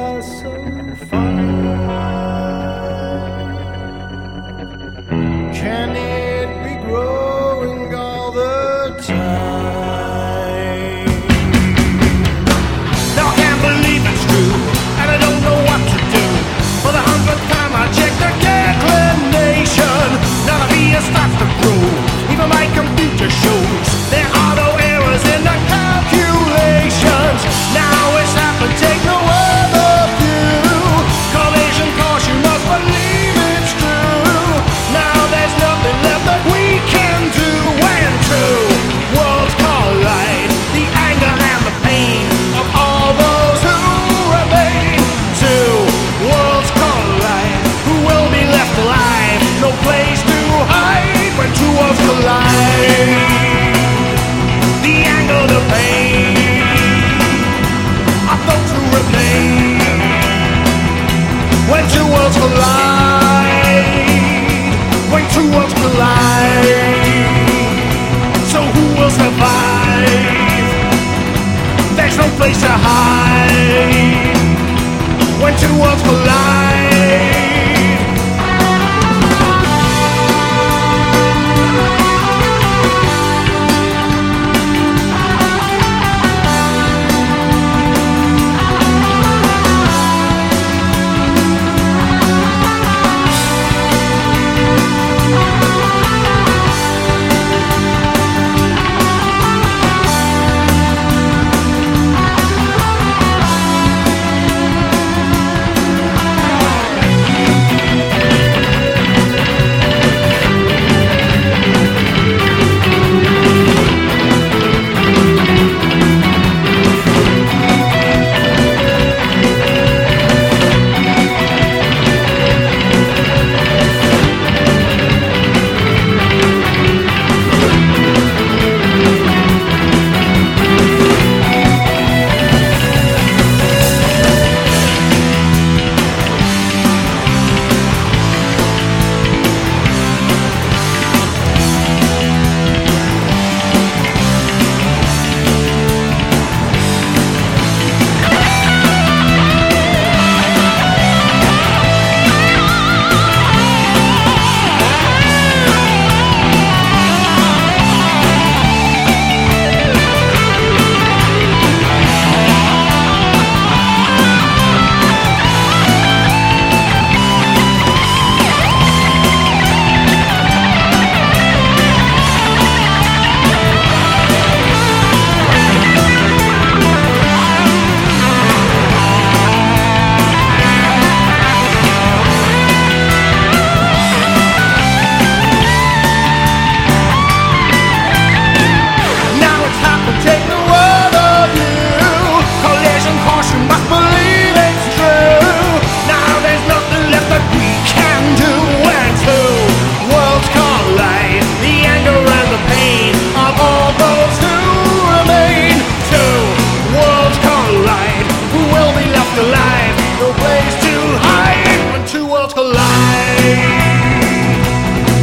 universo place to hide when two worlds collide.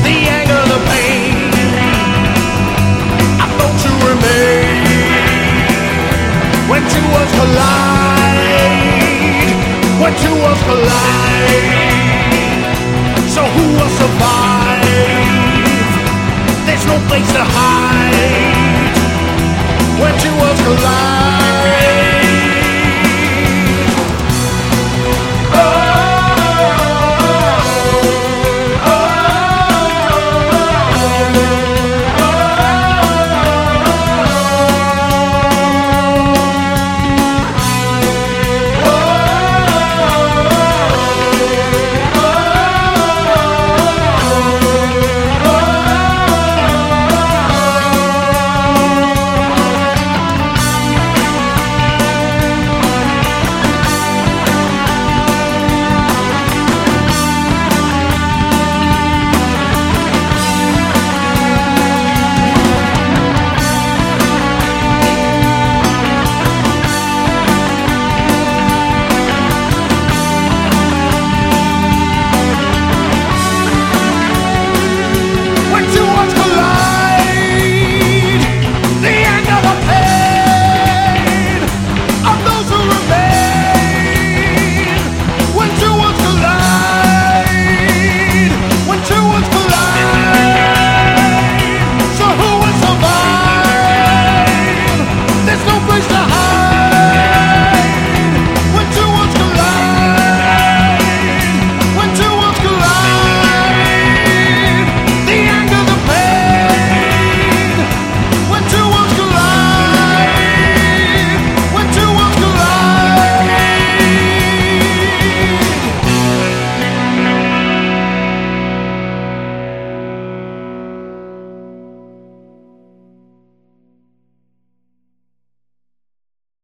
The anger, the pain I thought you when two collide. When two collide. So who will survive? There's no place to hide.